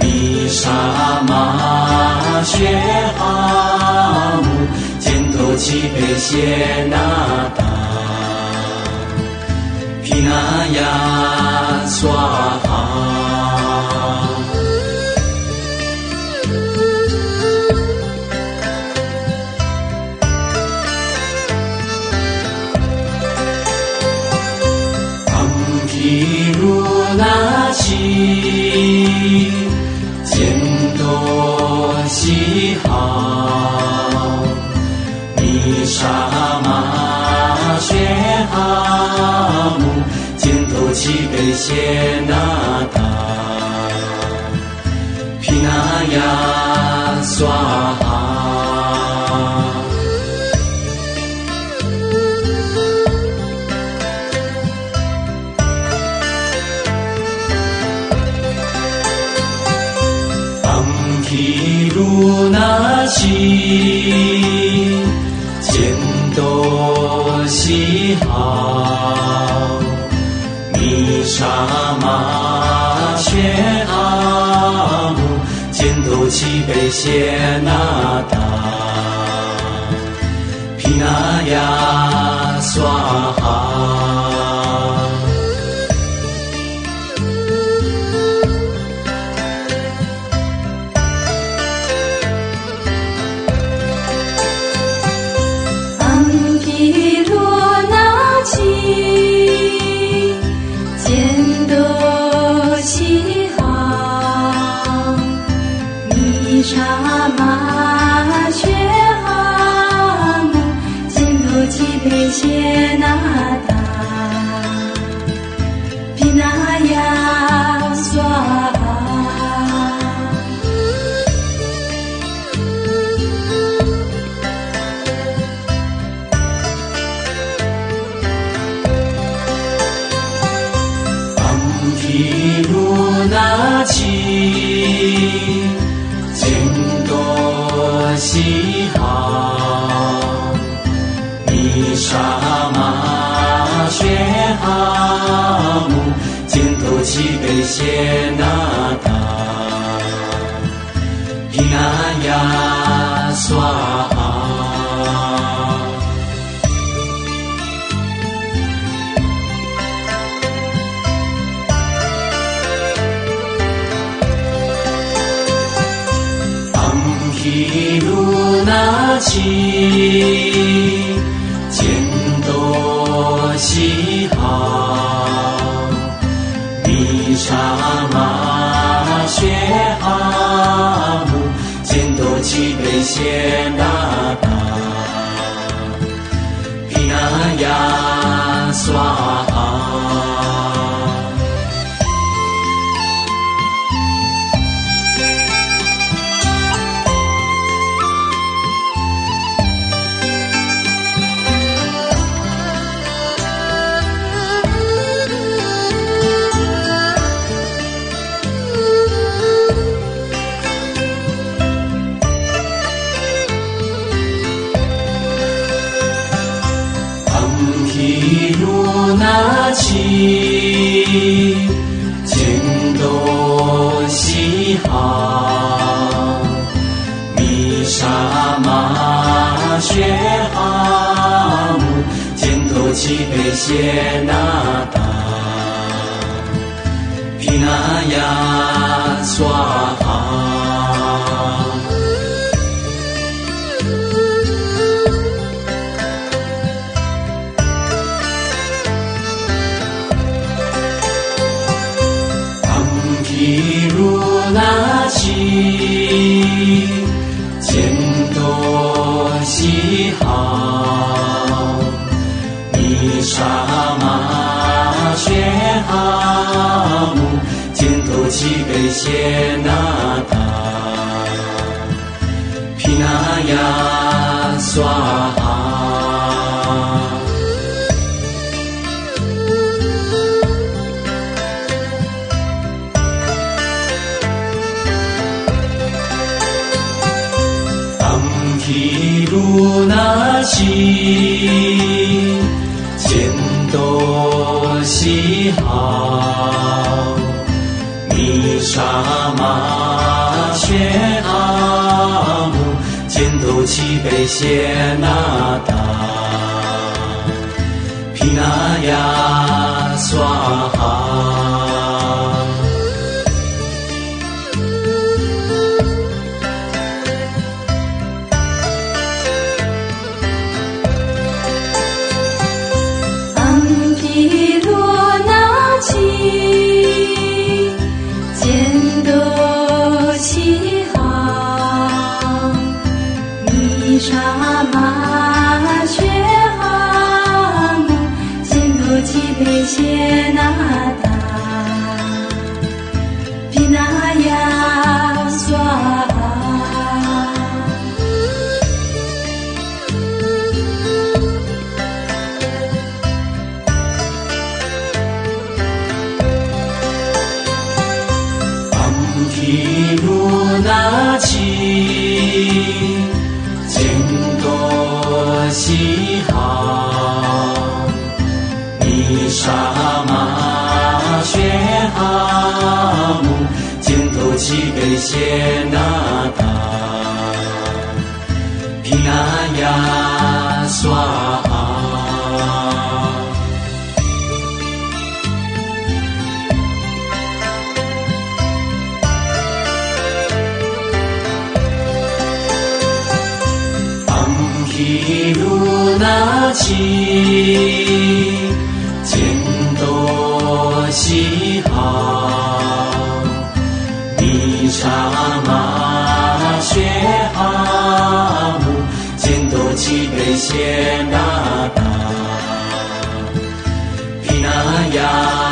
มีสม哈เชี起ล谢那达，皮那亚เ哈。揭那达，皮那亚娑。些。见多西哈，米沙玛谢哈木，见多七贝谢。西北谢那达，皮那亚双。天纳达 pina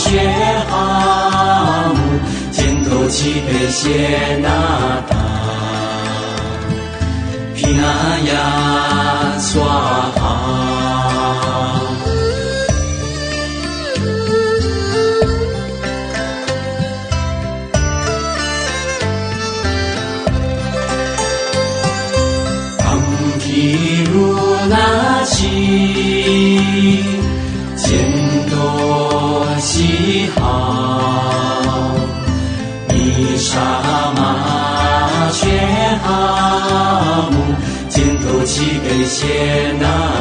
学哈姆，肩头齐背，谢那达，皮那亚刷。谢那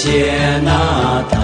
谢那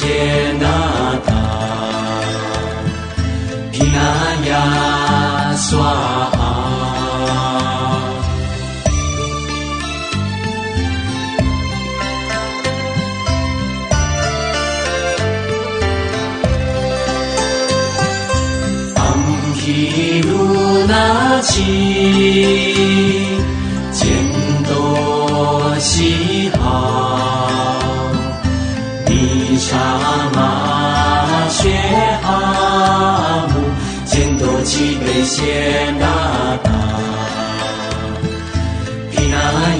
谢纳达，平安呀，娑。婆诃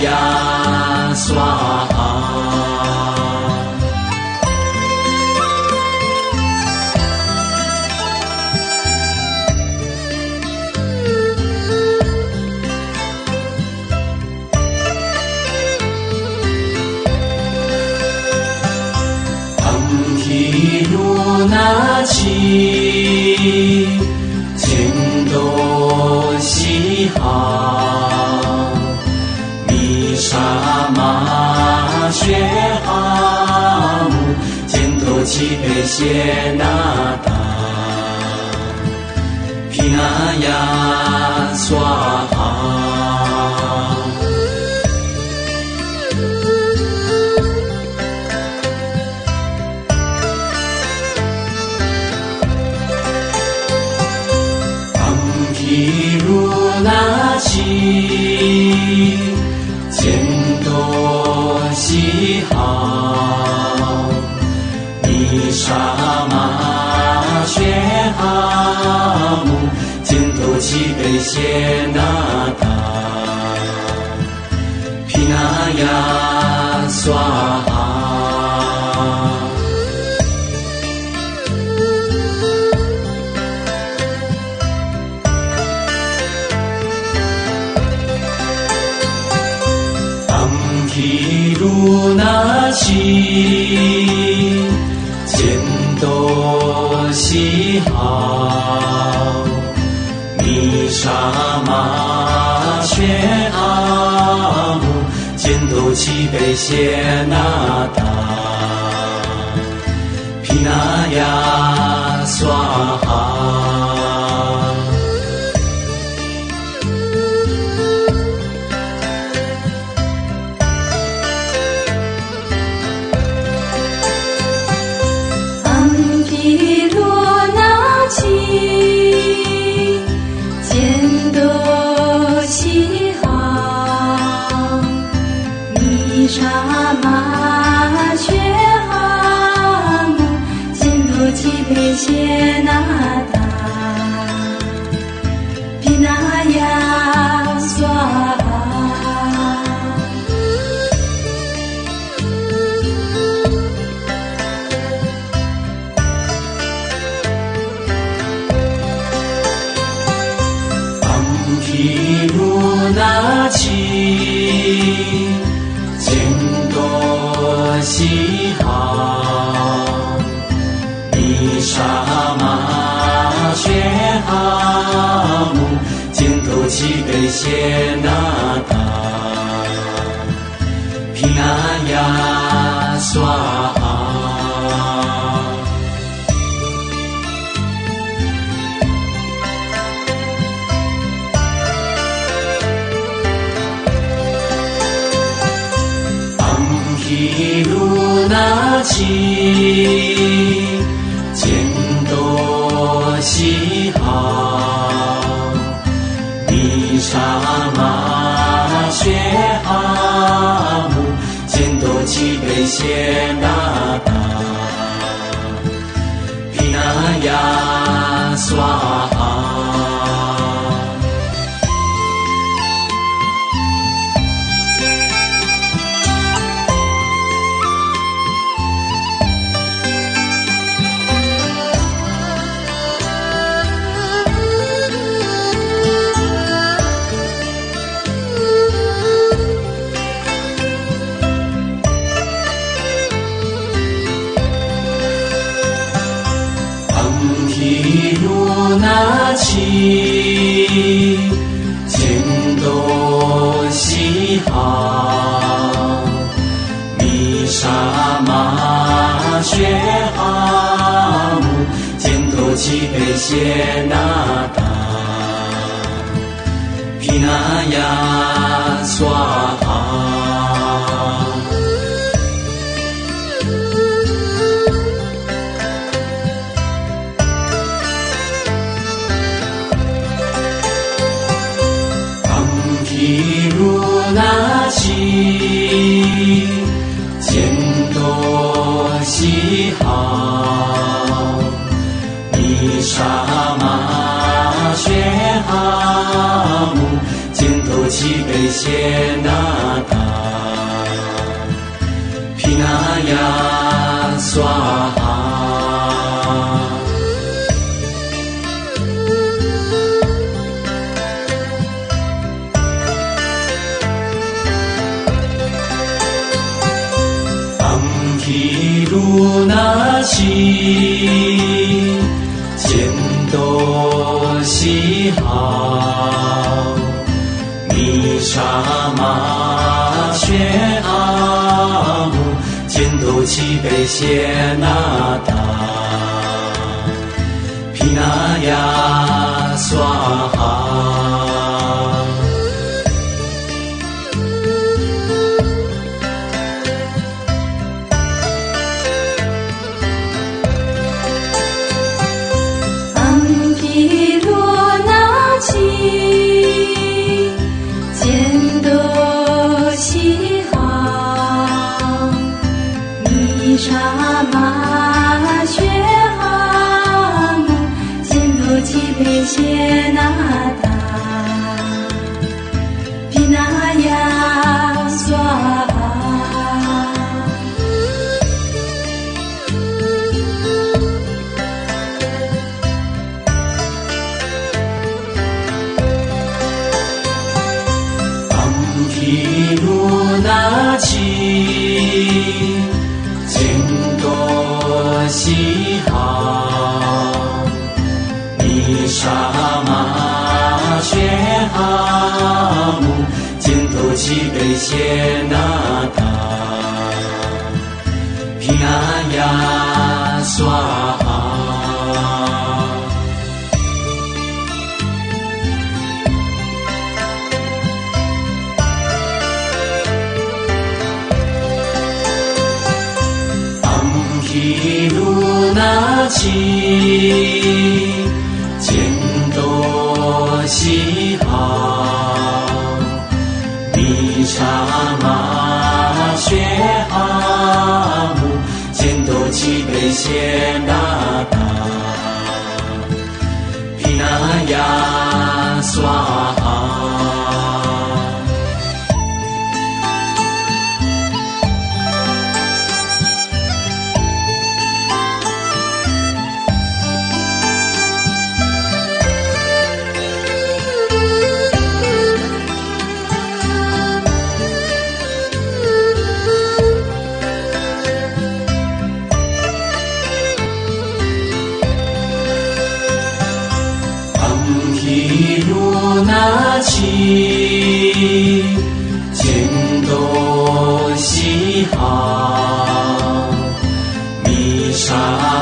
那亚刷。起，见多喜好，谢那达，皮那亚娑沙玛学哈姆，见多起悲谢那达，皮那亚娑感谢那多喜好。沙玛血哈姆，净土齐悲谢那达，皮那亚娑那齐。喜好，弥沙玛学哈姆，见多起悲谢那达，皮那亚娑揭那达 pina 如那西，见多西好，弥沙玛雪阿姆，见多奇贝谢那达，皮那亚谢那达，那奇，见多西好，弥沙玛雪哈姆，见多奇贝谢那达，皮那呀娑那奇，见多西好，弥沙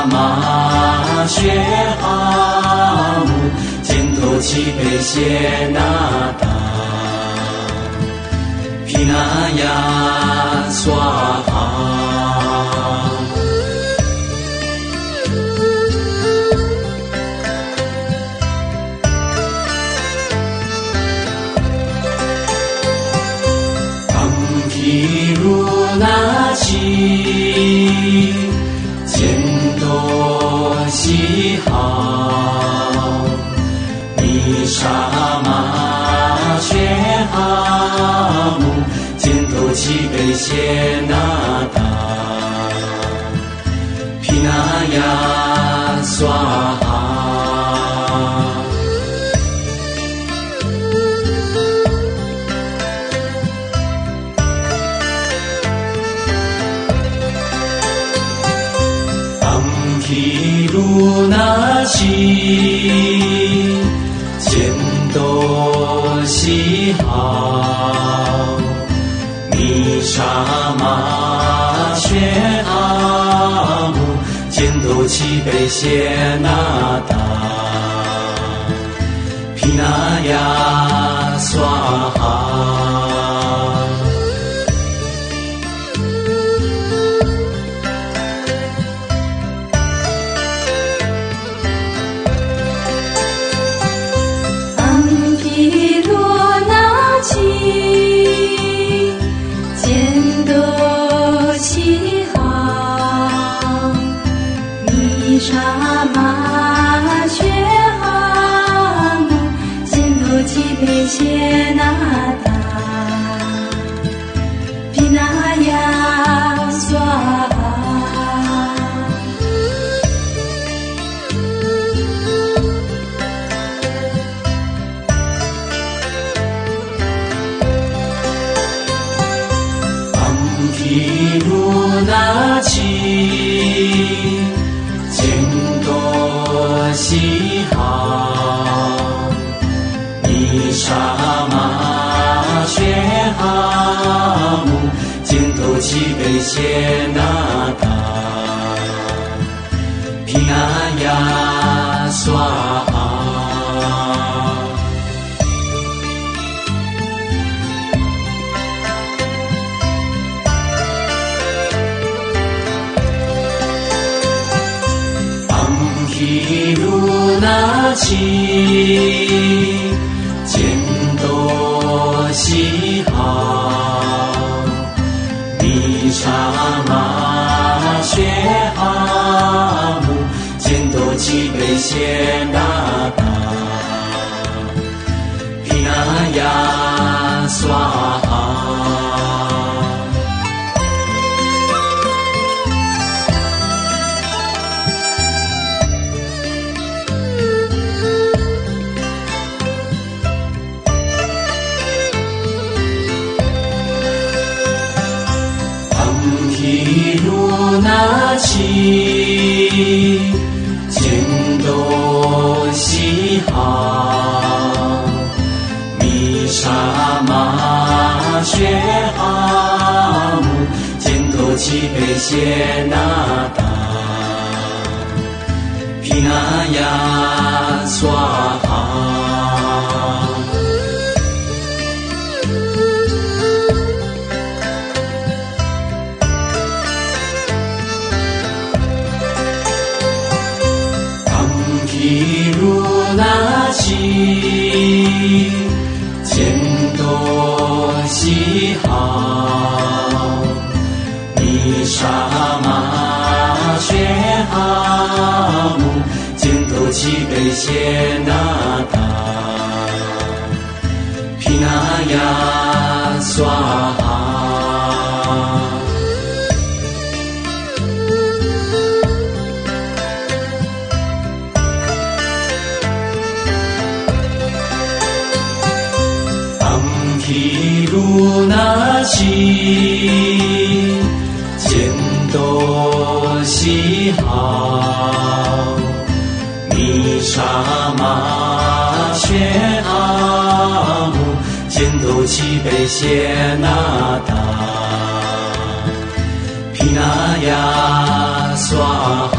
玛雪哈姆，见多奇贝谢那达，皮那呀娑雪哈姆，见多起根谢那达，皮那呀娑哈。贝谢那达，皮那亚你好你杀马宣哈姆肩头齐背斜那达。皮呀。起见多悉哈，你叉嘛，薛哈母，见多悉，贝谢那达，毗那亚。一如那季阿木健步七北谢那达皮那雅霜